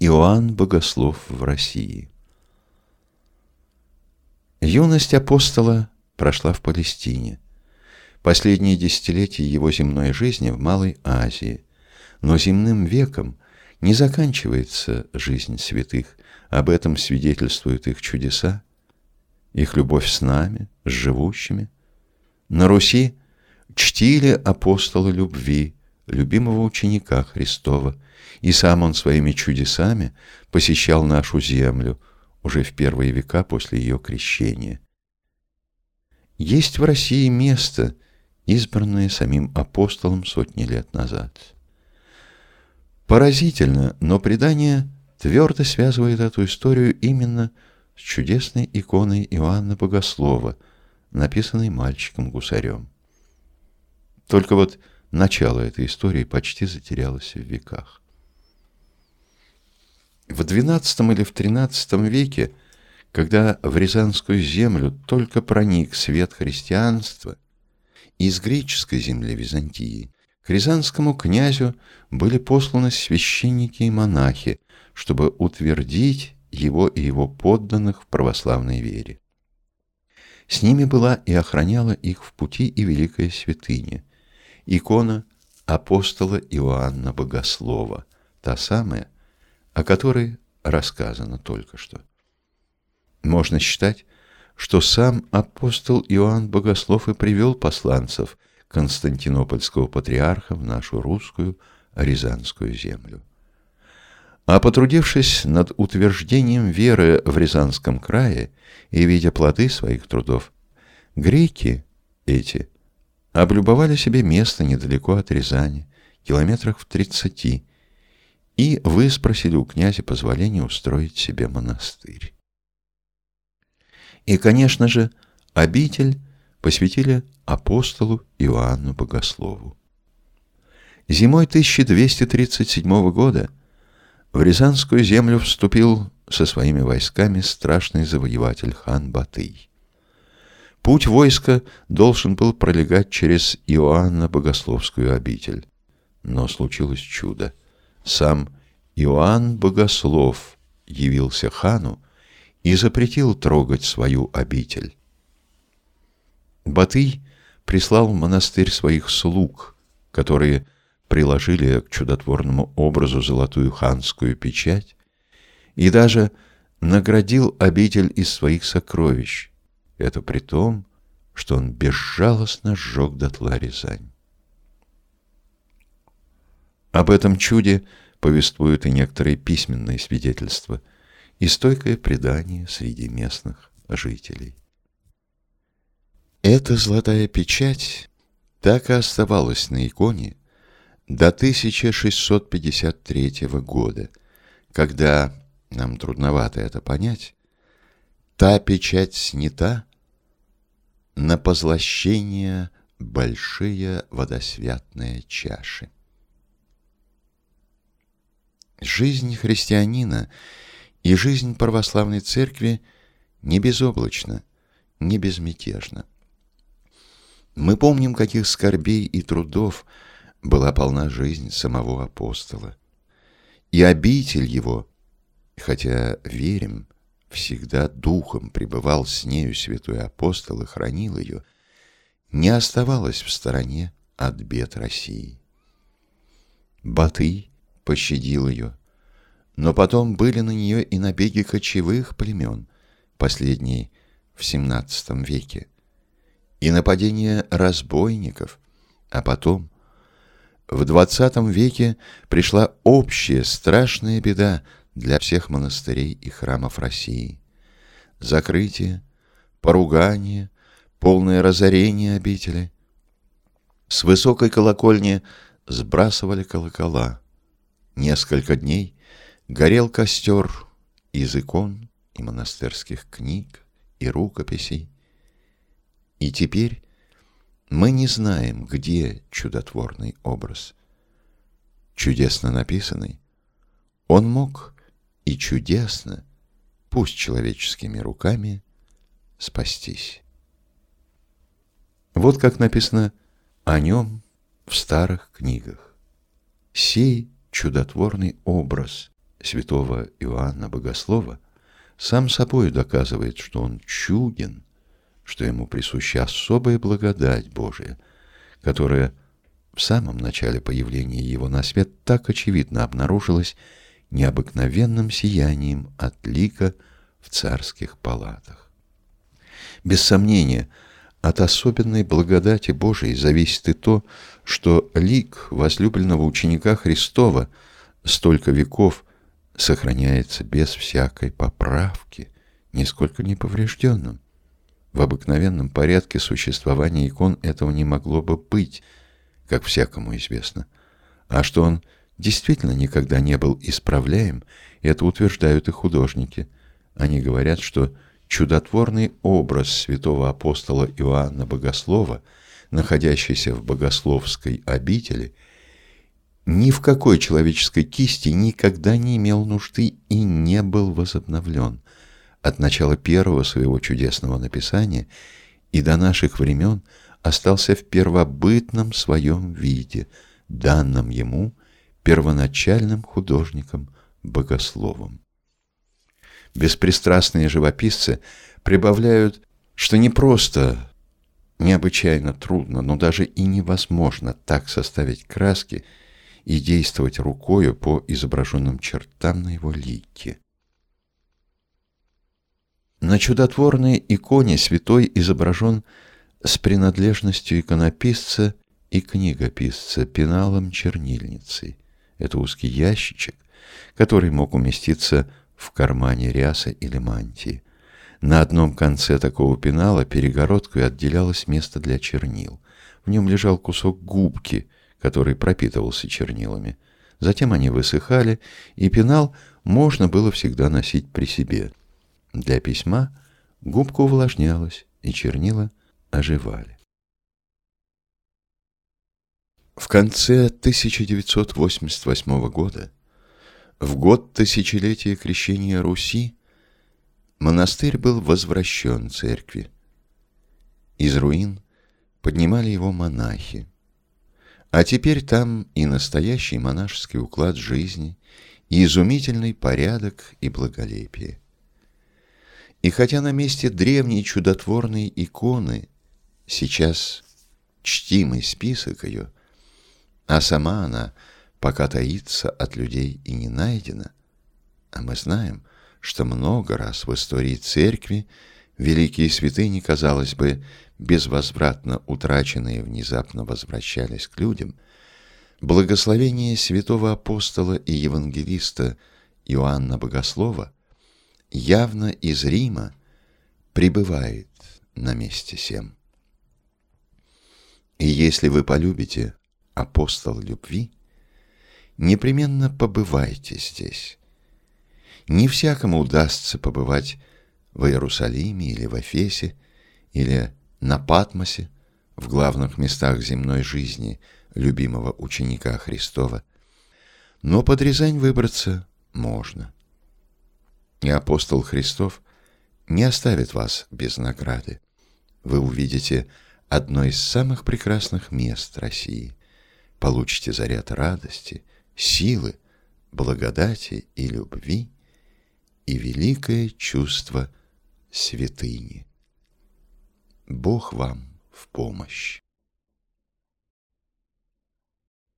Иоанн Богослов в России. Юность апостола прошла в Палестине. Последние десятилетия его земной жизни в Малой Азии. Но земным веком не заканчивается жизнь святых. Об этом свидетельствуют их чудеса, их любовь с нами, с живущими. На Руси чтили апостолы любви, любимого ученика Христова, и сам он своими чудесами посещал нашу землю уже в первые века после ее крещения. Есть в России место, избранное самим апостолом сотни лет назад. Поразительно, но предание твердо связывает эту историю именно с чудесной иконой Иоанна Богослова, написанной мальчиком-гусарем. Только вот начало этой истории почти затерялось в веках. В XII или в XIII веке, когда в Рязанскую землю только проник свет христианства, из греческой земли Византии к рязанскому князю были посланы священники и монахи, чтобы утвердить его и его подданных в православной вере. С ними была и охраняла их в пути и великая святыня, икона апостола Иоанна Богослова, та самая, о которой рассказано только что. Можно считать, что сам апостол Иоанн Богослов и привел посланцев Константинопольского патриарха в нашу русскую Рязанскую землю. А потрудившись над утверждением веры в Рязанском крае и видя плоды своих трудов, греки эти облюбовали себе место недалеко от Рязани, километрах в тридцати, и выспросили у князя позволения устроить себе монастырь. И, конечно же, обитель посвятили апостолу Иоанну Богослову. Зимой 1237 года в Рязанскую землю вступил со своими войсками страшный завоеватель хан Батый. Путь войска должен был пролегать через Иоанна Богословскую обитель. Но случилось чудо. Сам Иоанн Богослов явился хану и запретил трогать свою обитель. Батый прислал в монастырь своих слуг, которые приложили к чудотворному образу золотую ханскую печать и даже наградил обитель из своих сокровищ. Это при том, что он безжалостно сжег дотла Рязань. Об этом чуде повествуют и некоторые письменные свидетельства и стойкое предание среди местных жителей. Эта золотая печать так и оставалась на иконе до 1653 года, когда, нам трудновато это понять, та печать снята на позлощение большие водосвятные чаши. Жизнь христианина и жизнь православной церкви не безоблачна, не безмятежна. Мы помним, каких скорбей и трудов была полна жизнь самого апостола. И обитель его, хотя верим, всегда духом пребывал с нею святой апостол и хранил ее, не оставалась в стороне от бед России. Батый пощадил ее. Но потом были на нее и набеги кочевых племен, последние в XVII веке, и нападения разбойников, а потом в XX веке пришла общая страшная беда для всех монастырей и храмов России. Закрытие, поругание, полное разорение обители. С высокой колокольни сбрасывали колокола. Несколько дней горел костер из икон и монастырских книг и рукописей. И теперь мы не знаем, где чудотворный образ. Чудесно написанный, он мог и чудесно, пусть человеческими руками, спастись. Вот как написано о нем в старых книгах. Сей чудотворный образ святого Иоанна Богослова сам собой доказывает, что он чуден, что ему присуща особая благодать Божия, которая в самом начале появления его на свет так очевидно обнаружилась необыкновенным сиянием от лика в царских палатах. Без сомнения, от особенной благодати Божией зависит и то, что лик возлюбленного ученика Христова столько веков сохраняется без всякой поправки, нисколько не поврежденным. В обыкновенном порядке существования икон этого не могло бы быть, как всякому известно. А что он действительно никогда не был исправляем, это утверждают и художники. Они говорят, что чудотворный образ святого апостола Иоанна Богослова, находящийся в богословской обители, ни в какой человеческой кисти никогда не имел нужды и не был возобновлен. От начала первого своего чудесного написания и до наших времен остался в первобытном своем виде, данном ему первоначальным художником-богословом. Беспристрастные живописцы прибавляют, что не просто необычайно трудно, но даже и невозможно так составить краски и действовать рукою по изображенным чертам на его лике. На чудотворной иконе святой изображен с принадлежностью иконописца и книгописца пеналом чернильницей. Это узкий ящичек, который мог уместиться в кармане рясы или мантии. На одном конце такого пенала перегородкой отделялось место для чернил. В нем лежал кусок губки, который пропитывался чернилами. Затем они высыхали, и пенал можно было всегда носить при себе. Для письма губка увлажнялась, и чернила оживали. В конце 1988 года в год тысячелетия крещения Руси монастырь был возвращен церкви. Из руин поднимали его монахи. А теперь там и настоящий монашеский уклад жизни, и изумительный порядок и благолепие. И хотя на месте древней чудотворной иконы сейчас чтимый список ее, а сама она — пока таится от людей и не найдена. А мы знаем, что много раз в истории церкви великие святыни, казалось бы, безвозвратно утраченные внезапно возвращались к людям, благословение святого апостола и евангелиста Иоанна Богослова явно из Рима пребывает на месте сем. И если вы полюбите апостол любви, непременно побывайте здесь. Не всякому удастся побывать в Иерусалиме или в Эфесе, или на Патмосе, в главных местах земной жизни любимого ученика Христова, но под Рязань выбраться можно. И апостол Христов не оставит вас без награды. Вы увидите одно из самых прекрасных мест России, получите заряд радости – силы, благодати и любви и великое чувство святыни. Бог вам в помощь.